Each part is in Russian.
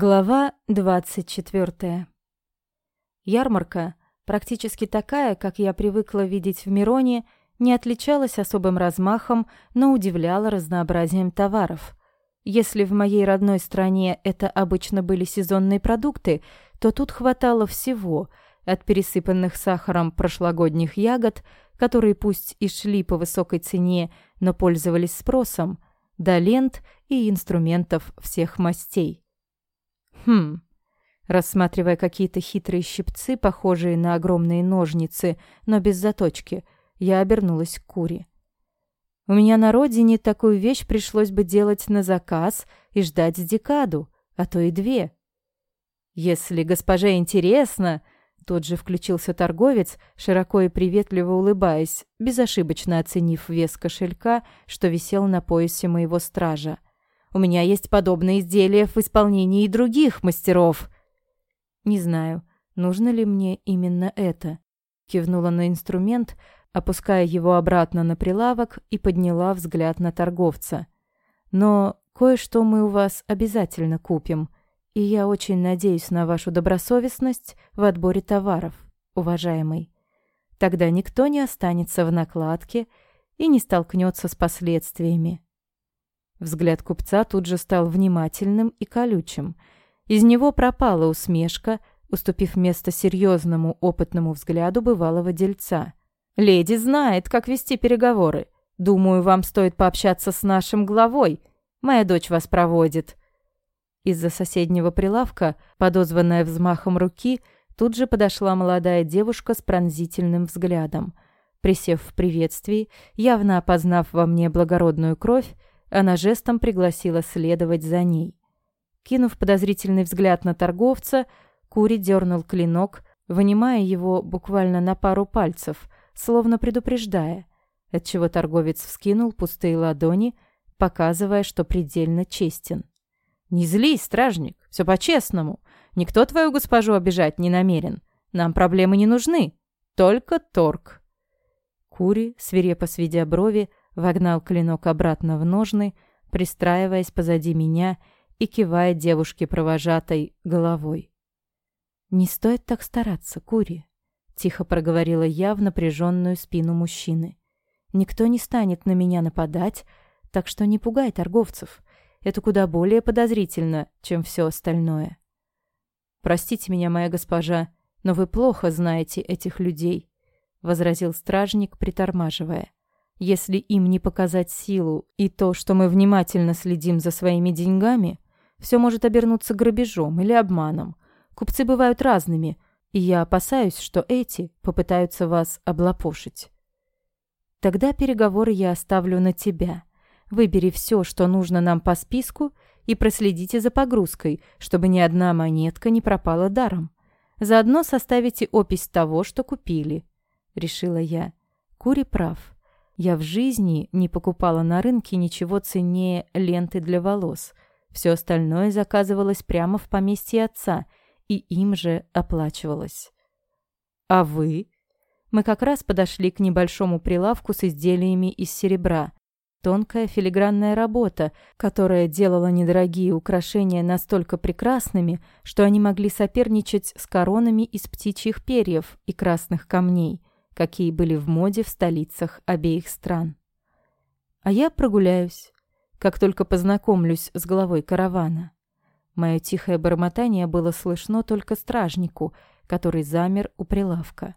Глава 24. Ярмарка, практически такая, как я привыкла видеть в Мироне, не отличалась особым размахом, но удивляла разнообразием товаров. Если в моей родной стране это обычно были сезонные продукты, то тут хватало всего, от пересыпанных сахаром прошлогодних ягод, которые пусть и шли по высокой цене, но пользовались спросом, до лент и инструментов всех мастей. Хм. Рассматривая какие-то хитрые щипцы, похожие на огромные ножницы, но без заточки, я обернулась к Куре. У меня на родине такую вещь пришлось бы делать на заказ и ждать декаду, а то и две. Если госпоже интересно, тут же включился торговец, широко и приветливо улыбаясь, безошибочно оценив вес кошелька, что висел на поясе моего стража. У меня есть подобные изделия в исполнении других мастеров. Не знаю, нужно ли мне именно это. Кивнула на инструмент, опуская его обратно на прилавок и подняла взгляд на торговца. Но кое-что мы у вас обязательно купим, и я очень надеюсь на вашу добросовестность в отборе товаров, уважаемый. Тогда никто не останется в накладке и не столкнется с последствиями. Взгляд купца тут же стал внимательным и колючим. Из него пропала усмешка, уступив место серьезному опытному взгляду бывалого дельца. «Леди знает, как вести переговоры. Думаю, вам стоит пообщаться с нашим главой. Моя дочь вас проводит». Из-за соседнего прилавка, подозванная взмахом руки, тут же подошла молодая девушка с пронзительным взглядом. Присев в приветствии, явно опознав во мне благородную кровь, она жестом пригласила следовать за ней. Кинув подозрительный взгляд на торговца, Кури дернул клинок, вынимая его буквально на пару пальцев, словно предупреждая, отчего торговец вскинул пустые ладони, показывая, что предельно честен. «Не злись, стражник, все по-честному. Никто твою госпожу обижать не намерен. Нам проблемы не нужны, только торг». Кури, свирепо сведя брови, вогнал клинок обратно в ножны, пристраиваясь позади меня и кивая девушке-провожатой головой. «Не стоит так стараться, Кури», — тихо проговорила я в напряженную спину мужчины. «Никто не станет на меня нападать, так что не пугай торговцев. Это куда более подозрительно, чем все остальное». «Простите меня, моя госпожа, но вы плохо знаете этих людей», — возразил стражник, притормаживая. Если им не показать силу и то, что мы внимательно следим за своими деньгами, все может обернуться грабежом или обманом. Купцы бывают разными, и я опасаюсь, что эти попытаются вас облапошить. Тогда переговоры я оставлю на тебя. Выбери все, что нужно нам по списку, и проследите за погрузкой, чтобы ни одна монетка не пропала даром. Заодно составите опись того, что купили. Решила я. Кури прав. Я в жизни не покупала на рынке ничего ценнее ленты для волос. Все остальное заказывалось прямо в поместье отца, и им же оплачивалось. А вы? Мы как раз подошли к небольшому прилавку с изделиями из серебра. Тонкая филигранная работа, которая делала недорогие украшения настолько прекрасными, что они могли соперничать с коронами из птичьих перьев и красных камней – какие были в моде в столицах обеих стран. А я прогуляюсь, как только познакомлюсь с главой каравана. Мое тихое бормотание было слышно только стражнику, который замер у прилавка.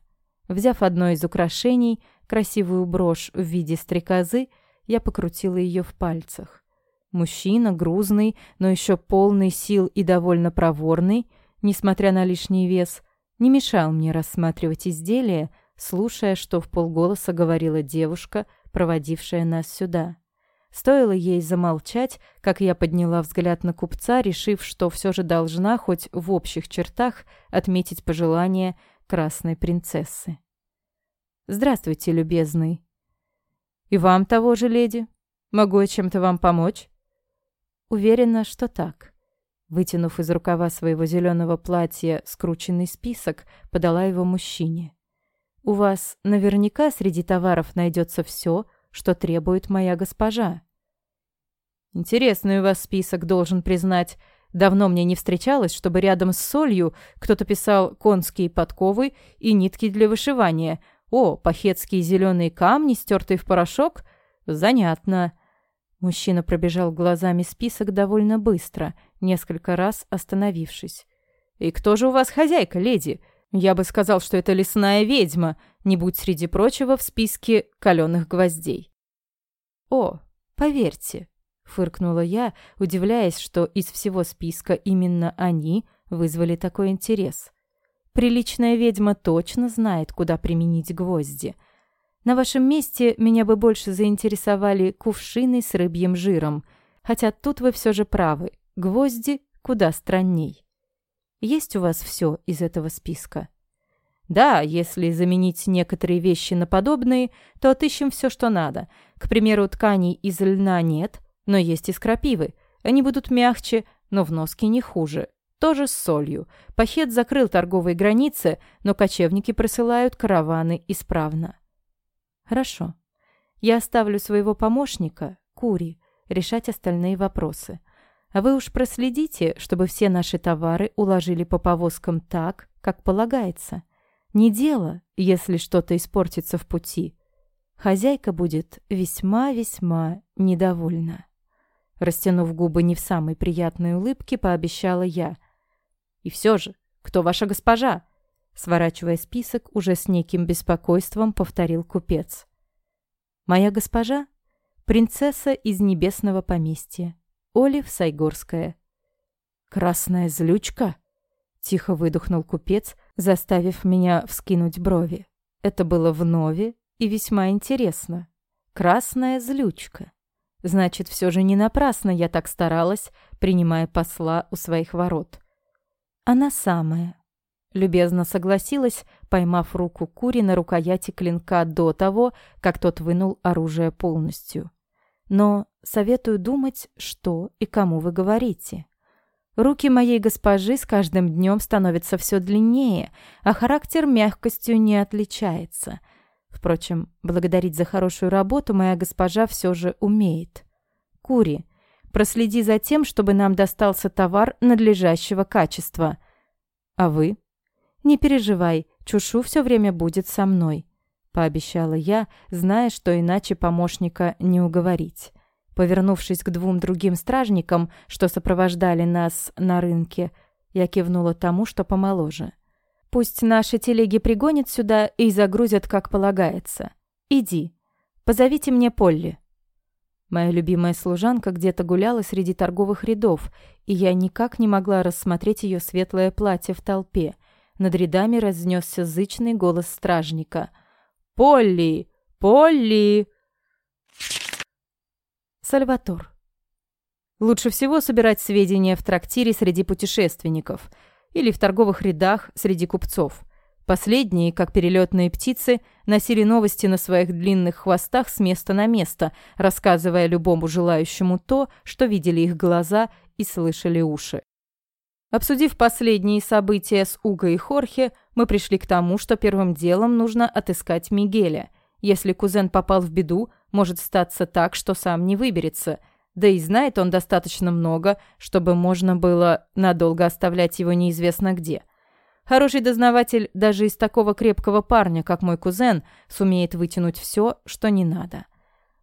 Взяв одно из украшений, красивую брошь в виде стрекозы, я покрутила ее в пальцах. Мужчина, грузный, но еще полный сил и довольно проворный, несмотря на лишний вес, не мешал мне рассматривать изделие, слушая, что в полголоса говорила девушка, проводившая нас сюда. Стоило ей замолчать, как я подняла взгляд на купца, решив, что все же должна хоть в общих чертах отметить пожелание красной принцессы. «Здравствуйте, любезный». «И вам того же, леди? Могу я чем-то вам помочь?» «Уверена, что так». Вытянув из рукава своего зеленого платья скрученный список, подала его мужчине. У вас наверняка среди товаров найдется все, что требует моя госпожа. Интересный у вас список, должен признать. Давно мне не встречалось, чтобы рядом с солью кто-то писал конские подковы и нитки для вышивания. О, пахетские зеленые камни, стертые в порошок? Занятно. Мужчина пробежал глазами список довольно быстро, несколько раз остановившись. «И кто же у вас хозяйка, леди? Я бы сказал, что это лесная ведьма, не будь среди прочего в списке каленых гвоздей». «О, поверьте, фыркнула я, удивляясь, что из всего списка именно они вызвали такой интерес. Приличная ведьма точно знает, куда применить гвозди. На вашем месте меня бы больше заинтересовали кувшины с рыбьим жиром, хотя тут вы все же правы, гвозди куда странней. Есть у вас все из этого списка? Да, если заменить некоторые вещи на подобные, то отыщем все, что надо. К примеру, тканей из льна нет, но есть из крапивы. Они будут мягче, но в носке не хуже. Тоже с солью. Пахет закрыл торговые границы, но кочевники присылают караваны исправно. Хорошо. Я оставлю своего помощника, Кури, решать остальные вопросы. А вы уж проследите, чтобы все наши товары уложили по повозкам так, как полагается. Не дело, если что-то испортится в пути. Хозяйка будет весьма-весьма недовольна. Растянув губы не в самой приятной улыбке, пообещала я. «И все же, кто ваша госпожа?» Сворачивая список, уже с неким беспокойством повторил купец. «Моя госпожа — принцесса из небесного поместья, Олив Сайгорская». «Красная злючка?» — тихо выдохнул купец, заставив меня вскинуть брови. Это было вновь и весьма интересно. «Красная злючка». Значит, все же не напрасно я так старалась, принимая посла у своих ворот. Она самая. Любезно согласилась, поймав руку Кури на рукояти клинка до того, как тот вынул оружие полностью. Но советую думать, что и кому вы говорите. Руки моей госпожи с каждым днем становятся все длиннее, а характер мягкостью не отличается — Впрочем, благодарить за хорошую работу моя госпожа все же умеет. Кури, проследи за тем, чтобы нам достался товар надлежащего качества. А вы? Не переживай, Чушу все время будет со мной, пообещала я, зная, что иначе помощника не уговорить. Повернувшись к двум другим стражникам, что сопровождали нас на рынке, я кивнула тому, что помоложе. Пусть наши телеги пригонят сюда и загрузят, как полагается. Иди. Позовите мне Полли». Моя любимая служанка где-то гуляла среди торговых рядов, и я никак не могла рассмотреть ее светлое платье в толпе. Над рядами разнесся зычный голос стражника. «Полли! Полли!» Сальватор. Лучше всего собирать сведения в трактире среди путешественников – или в торговых рядах среди купцов. Последние, как перелетные птицы, носили новости на своих длинных хвостах с места на место, рассказывая любому желающему то, что видели их глаза и слышали уши. Обсудив последние события с Уго и Хорхе, мы пришли к тому, что первым делом нужно отыскать Мигеля. Если кузен попал в беду, может статься так, что сам не выберется – да и знает он достаточно много, чтобы можно было надолго оставлять его неизвестно где. Хороший дознаватель даже из такого крепкого парня, как мой кузен, сумеет вытянуть все, что не надо.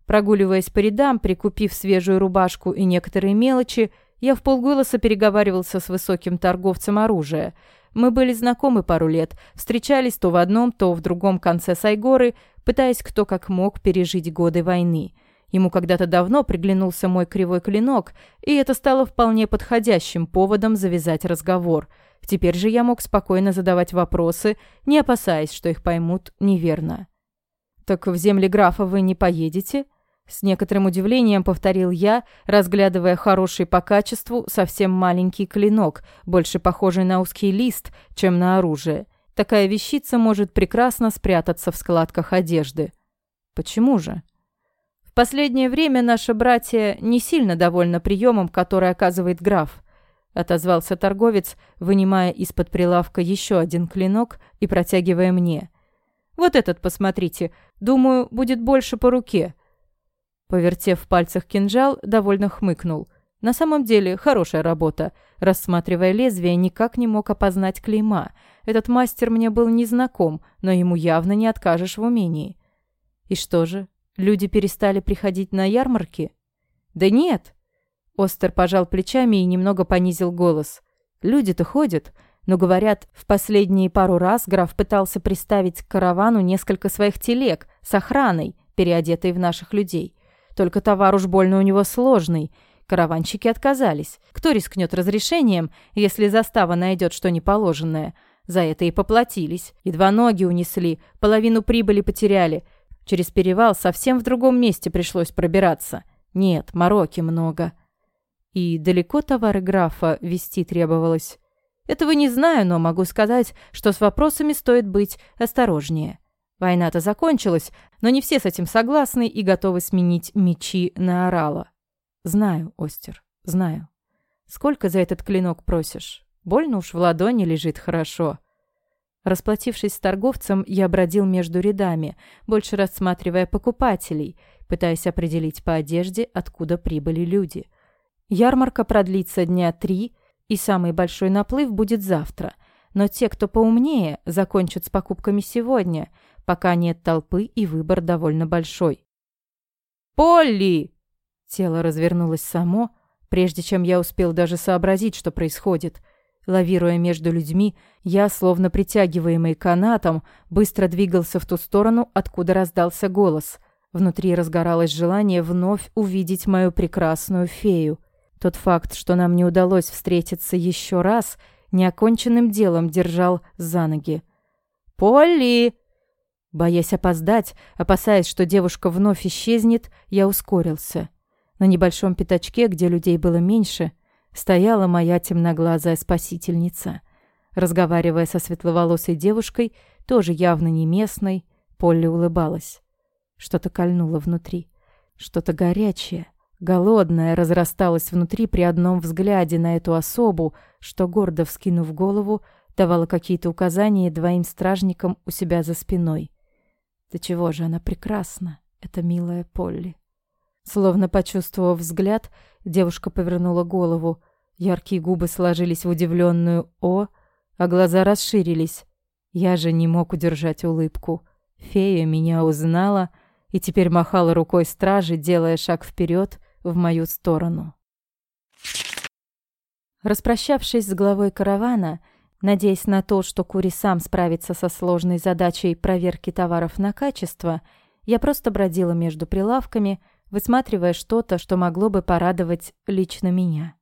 Прогуливаясь по рядам, прикупив свежую рубашку и некоторые мелочи, я в полголоса переговаривался с высоким торговцем оружия. Мы были знакомы пару лет, встречались то в одном, то в другом конце Сайгоры, пытаясь кто как мог пережить годы войны – Ему когда-то давно приглянулся мой кривой клинок, и это стало вполне подходящим поводом завязать разговор. Теперь же я мог спокойно задавать вопросы, не опасаясь, что их поймут неверно. «Так в земли графа вы не поедете?» С некоторым удивлением повторил я, разглядывая хороший по качеству совсем маленький клинок, больше похожий на узкий лист, чем на оружие. Такая вещица может прекрасно спрятаться в складках одежды. Почему же? последнее время наши братья не сильно довольны приемом, который оказывает граф», — отозвался торговец, вынимая из-под прилавка еще один клинок и протягивая мне. «Вот этот посмотрите. Думаю, будет больше по руке». Повертев в пальцах кинжал, довольно хмыкнул. На самом деле, хорошая работа. Рассматривая лезвие, никак не мог опознать клейма. Этот мастер мне был незнаком, но ему явно не откажешь в умении. И что же, люди перестали приходить на ярмарки? Да нет. Остер пожал плечами и немного понизил голос. Люди-то ходят, но, говорят, в последние пару раз граф пытался приставить к каравану несколько своих телег с охраной, переодетой в наших людей. Только товар уж больно у него сложный — Караванщики отказались. Кто рискнет разрешением, если застава найдет что неположенное? За это и поплатились. Едва ноги унесли, половину прибыли потеряли. Через перевал совсем в другом месте пришлось пробираться. Нет, мороки много. И далеко товары графа вести требовалось. Этого не знаю, но могу сказать, что с вопросами стоит быть осторожнее. Война-то закончилась, но не все с этим согласны и готовы сменить мечи на орала. Знаю, Остер, знаю. Сколько за этот клинок просишь? Больно уж в ладони лежит хорошо. Расплатившись с торговцем, я бродил между рядами, больше рассматривая покупателей, пытаясь определить по одежде, откуда прибыли люди. Ярмарка продлится дня три, и самый большой наплыв будет завтра. Но те, кто поумнее, закончат с покупками сегодня, пока нет толпы и выбор довольно большой. «Полли!» Тело развернулось само, прежде чем я успел даже сообразить, что происходит. Лавируя между людьми, я, словно притягиваемый канатом, быстро двигался в ту сторону, откуда раздался голос. Внутри разгоралось желание вновь увидеть мою прекрасную фею. Тот факт, что нам не удалось встретиться еще раз, неоконченным делом держал за ноги. «Полли!» Боясь опоздать, опасаясь, что девушка вновь исчезнет, я ускорился. На небольшом пятачке, где людей было меньше, стояла моя темноглазая спасительница. Разговаривая со светловолосой девушкой, тоже явно не местной, Полли улыбалась. Что-то кольнуло внутри. Что-то горячее, голодное разрасталось внутри при одном взгляде на эту особу, что, гордо вскинув голову, давала какие-то указания двоим стражникам у себя за спиной. Да чего же она прекрасна, эта милая Полли. Словно почувствовав взгляд, девушка повернула голову. Яркие губы сложились в удивленную «О», а глаза расширились. Я же не мог удержать улыбку. Фея меня узнала и теперь махала рукой стражи, делая шаг вперед в мою сторону. Распрощавшись с главой каравана, надеясь на то, что Кури сам справится со сложной задачей проверки товаров на качество, я просто бродила между прилавками, высматривая что-то, что могло бы порадовать лично меня.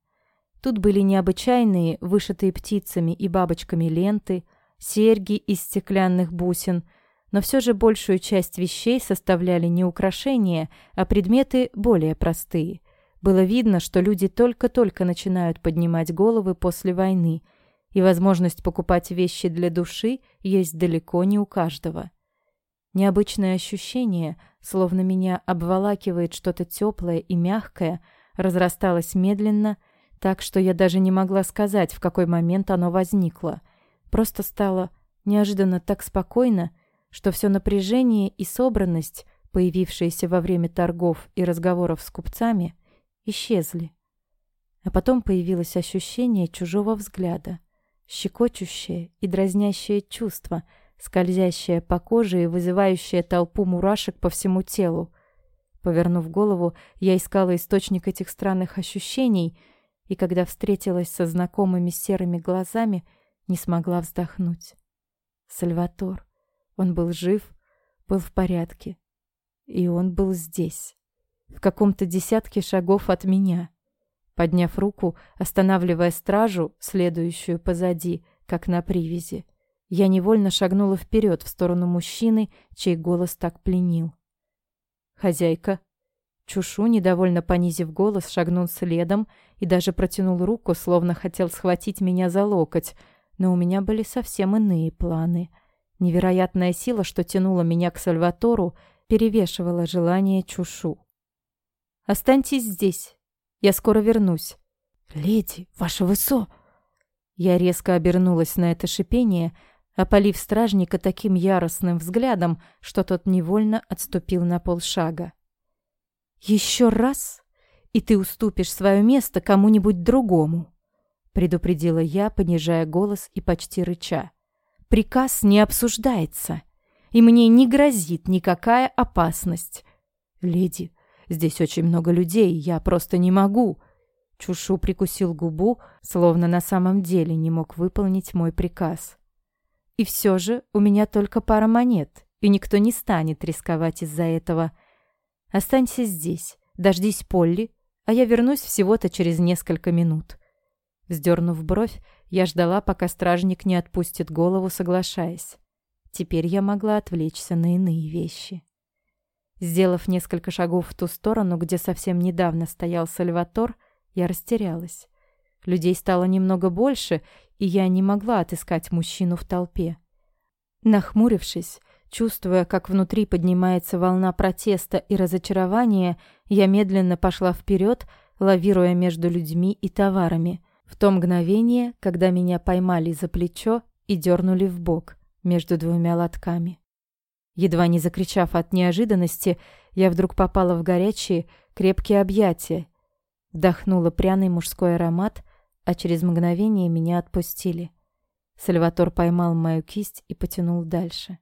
Тут были необычайные, вышитые птицами и бабочками ленты, серьги из стеклянных бусин, но все же большую часть вещей составляли не украшения, а предметы более простые. Было видно, что люди только-только начинают поднимать головы после войны, и возможность покупать вещи для души есть далеко не у каждого. Необычное ощущение, словно меня обволакивает что-то теплое и мягкое, разрасталось медленно, так что я даже не могла сказать, в какой момент оно возникло. Просто стало неожиданно так спокойно, что все напряжение и собранность, появившиеся во время торгов и разговоров с купцами, исчезли. А потом появилось ощущение чужого взгляда, щекочущее и дразнящее чувство — скользящая по коже и вызывающая толпу мурашек по всему телу. Повернув голову, я искала источник этих странных ощущений, и когда встретилась со знакомыми серыми глазами, не смогла вздохнуть. Сальватор. Он был жив, был в порядке. И он был здесь, в каком-то десятке шагов от меня. Подняв руку, останавливая стражу, следующую позади, как на привязи, я невольно шагнула вперед в сторону мужчины, чей голос так пленил. «Хозяйка». Чушу, недовольно понизив голос, шагнул следом и даже протянул руку, словно хотел схватить меня за локоть, но у меня были совсем иные планы. Невероятная сила, что тянула меня к Сальватору, перевешивала желание Чушу. «Останьтесь здесь. Я скоро вернусь». «Леди, ваше высо...» Я резко обернулась на это шипение, опалив стражника таким яростным взглядом, что тот невольно отступил на полшага. «Еще раз, и ты уступишь свое место кому-нибудь другому», предупредила я, понижая голос и почти рыча. «Приказ не обсуждается, и мне не грозит никакая опасность. Леди, здесь очень много людей, я просто не могу». Чушу прикусил губу, словно на самом деле не мог выполнить мой приказ. «И все же у меня только пара монет, и никто не станет рисковать из-за этого. Останься здесь, дождись Полли, а я вернусь всего-то через несколько минут». Вздернув бровь, я ждала, пока стражник не отпустит голову, соглашаясь. Теперь я могла отвлечься на иные вещи. Сделав несколько шагов в ту сторону, где совсем недавно стоял Сальватор, я растерялась. Людей стало немного больше, и я не могла отыскать мужчину в толпе. Нахмурившись, чувствуя, как внутри поднимается волна протеста и разочарования, я медленно пошла вперед, лавируя между людьми и товарами, в то мгновение, когда меня поймали за плечо и дернули в бок между двумя лотками. Едва не закричав от неожиданности, я вдруг попала в горячие, крепкие объятия, вдохнула пряный мужской аромат, а через мгновение меня отпустили. Сальватор поймал мою кисть и потянул дальше.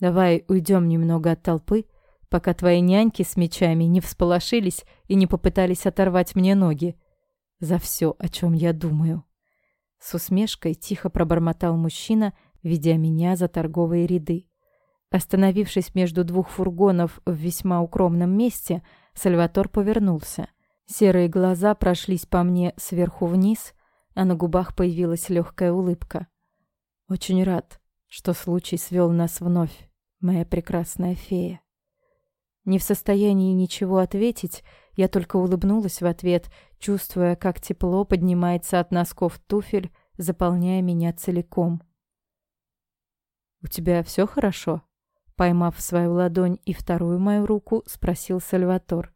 «Давай уйдем немного от толпы, пока твои няньки с мечами не всполошились и не попытались оторвать мне ноги за все, о чем я думаю». С усмешкой тихо пробормотал мужчина, ведя меня за торговые ряды. Остановившись между двух фургонов в весьма укромном месте, Сальватор повернулся. Серые глаза прошлись по мне сверху вниз, а на губах появилась легкая улыбка. «Очень рад, что случай свел нас вновь, моя прекрасная фея». Не в состоянии ничего ответить, я только улыбнулась в ответ, чувствуя, как тепло поднимается от носков туфель, заполняя меня целиком. «У тебя все хорошо?» Поймав свою ладонь и вторую мою руку, спросил Сальватор.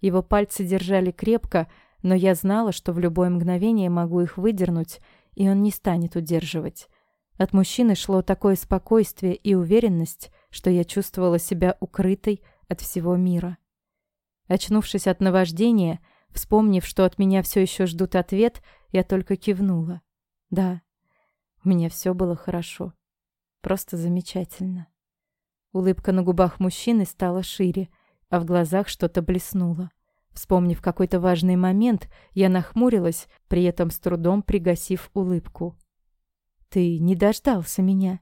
Его пальцы держали крепко, но я знала, что в любое мгновение могу их выдернуть, и он не станет удерживать. От мужчины шло такое спокойствие и уверенность, что я чувствовала себя укрытой от всего мира. Очнувшись от наваждения, вспомнив, что от меня все еще ждут ответ, я только кивнула. Да, у меня все было хорошо. Просто замечательно. Улыбка на губах мужчины стала шире, а в глазах что-то блеснуло. Вспомнив какой-то важный момент, я нахмурилась, при этом с трудом пригасив улыбку. «Ты не дождался меня?»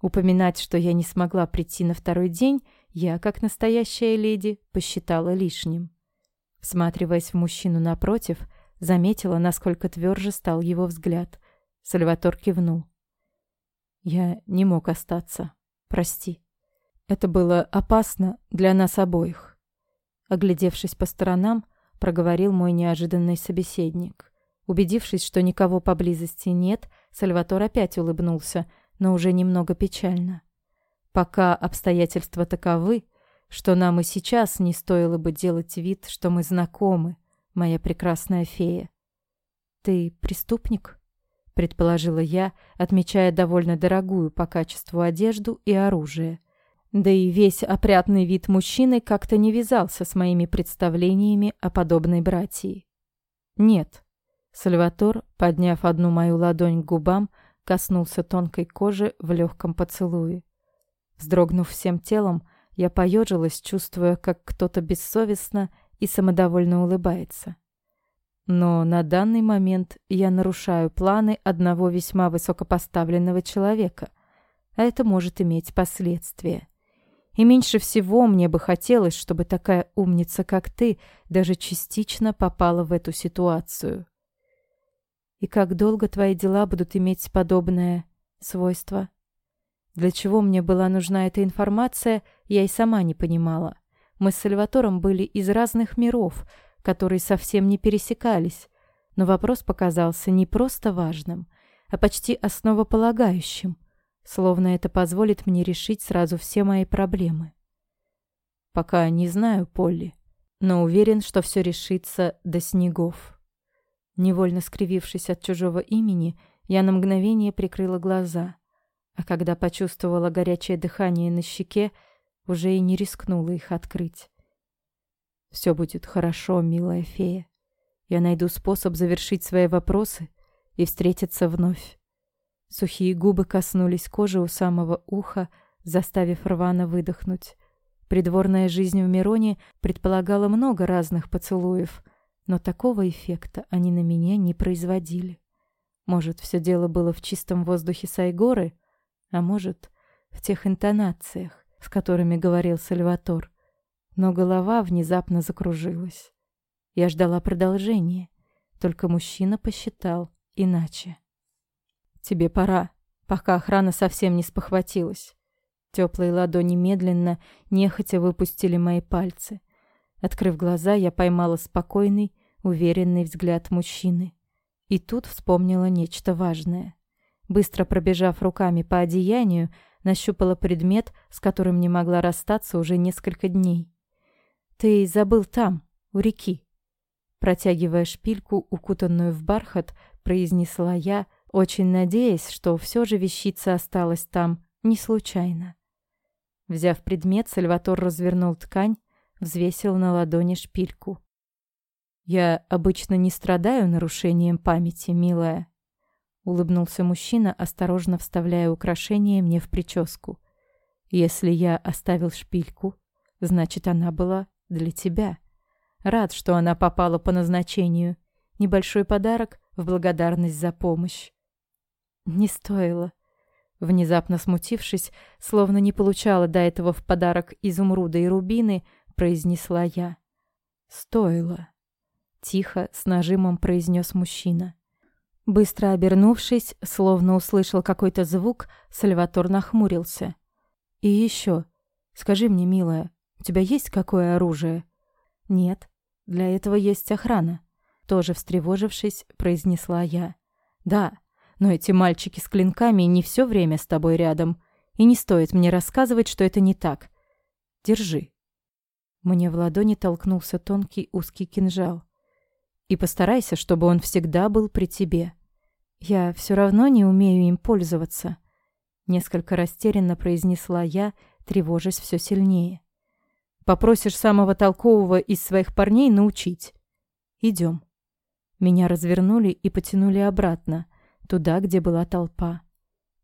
Упоминать, что я не смогла прийти на второй день, я, как настоящая леди, посчитала лишним. Всматриваясь в мужчину напротив, заметила, насколько тверже стал его взгляд. Сальватор кивнул. «Я не мог остаться. Прости. Это было опасно для нас обоих». Оглядевшись по сторонам, проговорил мой неожиданный собеседник. Убедившись, что никого поблизости нет, Сальватор опять улыбнулся — но уже немного печально. Пока обстоятельства таковы, что нам и сейчас не стоило бы делать вид, что мы знакомы, моя прекрасная фея. «Ты преступник?» — предположила я, отмечая довольно дорогую по качеству одежду и оружие. Да и весь опрятный вид мужчины как-то не вязался с моими представлениями о подобной братии. «Нет». Сальватор, подняв одну мою ладонь к губам, коснулся тонкой кожи в легком поцелуе. Вздрогнув всем телом, я поежилась, чувствуя, как кто-то бессовестно и самодовольно улыбается. Но на данный момент я нарушаю планы одного весьма высокопоставленного человека, а это может иметь последствия. И меньше всего мне бы хотелось, чтобы такая умница, как ты, даже частично попала в эту ситуацию. И как долго твои дела будут иметь подобное свойство? Для чего мне была нужна эта информация, я и сама не понимала. Мы с Сальватором были из разных миров, которые совсем не пересекались, но вопрос показался не просто важным, а почти основополагающим, словно это позволит мне решить сразу все мои проблемы. Пока не знаю, Полли, но уверен, что все решится до снегов. Невольно скривившись от чужого имени, я на мгновение прикрыла глаза, а когда почувствовала горячее дыхание на щеке, уже и не рискнула их открыть. Все будет хорошо, милая фея. Я найду способ завершить свои вопросы и встретиться вновь. Сухие губы коснулись кожи у самого уха, заставив рвано выдохнуть. Придворная жизнь в Мироне предполагала много разных поцелуев, но такого эффекта они на меня не производили. Может, все дело было в чистом воздухе Сайгоры, а может, в тех интонациях, с которыми говорил Сальватор. Но голова внезапно закружилась. Я ждала продолжения, только мужчина посчитал иначе. «Тебе пора, пока охрана совсем не спохватилась». Теплые ладони медленно, нехотя выпустили мои пальцы. Открыв глаза, я поймала спокойный, уверенный взгляд мужчины. И тут вспомнила нечто важное. Быстро пробежав руками по одеянию, нащупала предмет, с которым не могла расстаться уже несколько дней. «Ты забыл там, у реки». Протягивая шпильку, укутанную в бархат, произнесла я, очень надеясь, что все же вещица осталась там не случайно. Взяв предмет, Сальватор развернул ткань, взвесил на ладони шпильку. «Я обычно не страдаю нарушением памяти, милая», — улыбнулся мужчина, осторожно вставляя украшение мне в прическу. «Если я оставил шпильку, значит, она была для тебя. Рад, что она попала по назначению. Небольшой подарок в благодарность за помощь». «Не стоило», Внезапно смутившись, словно не получала до этого в подарок изумруда и рубины, произнесла я. «Стоило». Тихо, с нажимом произнес мужчина. Быстро обернувшись, словно услышал какой-то звук, Сальватор нахмурился. «И еще. Скажи мне, милая, у тебя есть какое оружие?» «Нет. Для этого есть охрана». Тоже встревожившись, произнесла я. «Да, но эти мальчики с клинками не все время с тобой рядом. И не стоит мне рассказывать, что это не так. Держи». Мне в ладони толкнулся тонкий узкий кинжал. И постарайся, чтобы он всегда был при тебе. Я все равно не умею им пользоваться. Несколько растерянно произнесла я, тревожась все сильнее. Попросишь самого толкового из своих парней научить. Идем. Меня развернули и потянули обратно, туда, где была толпа.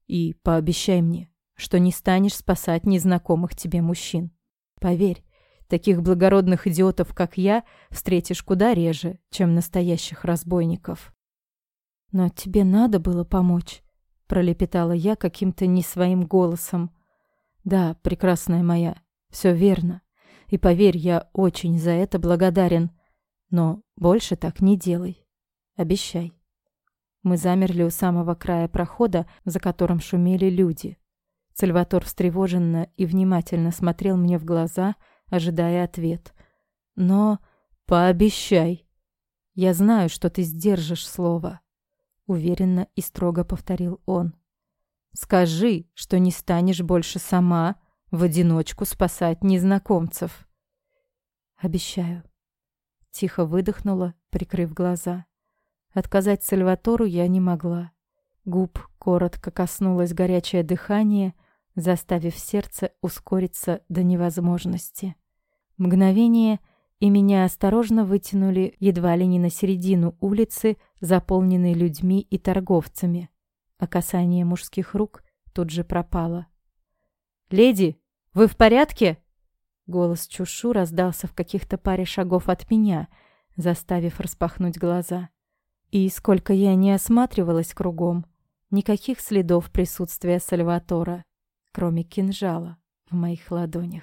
И пообещай мне, что не станешь спасать незнакомых тебе мужчин. Поверь, Таких благородных идиотов, как я, встретишь куда реже, чем настоящих разбойников. Но тебе надо было помочь, пролепетала я каким-то не своим голосом. Да, прекрасная моя, все верно. И поверь, я очень за это благодарен. Но больше так не делай. Обещай. Мы замерли у самого края прохода, за которым шумели люди. Сальватор встревоженно и внимательно смотрел мне в глаза, ожидая ответ. Но пообещай. Я знаю, что ты сдержишь слово, уверенно и строго повторил он. Скажи, что не станешь больше сама в одиночку спасать незнакомцев. Обещаю. Тихо выдохнула, прикрыв глаза. Отказать Сальватору я не могла. Губ коротко коснулось горячее дыхание — заставив сердце ускориться до невозможности. Мгновение, и меня осторожно вытянули едва ли не на середину улицы, заполненной людьми и торговцами. А касание мужских рук тут же пропало. «Леди, вы в порядке?» Голос Чушу раздался в каких-то паре шагов от меня, заставив распахнуть глаза. И сколько я не осматривалась кругом, никаких следов присутствия Сальватора кроме кинжала в моих ладонях.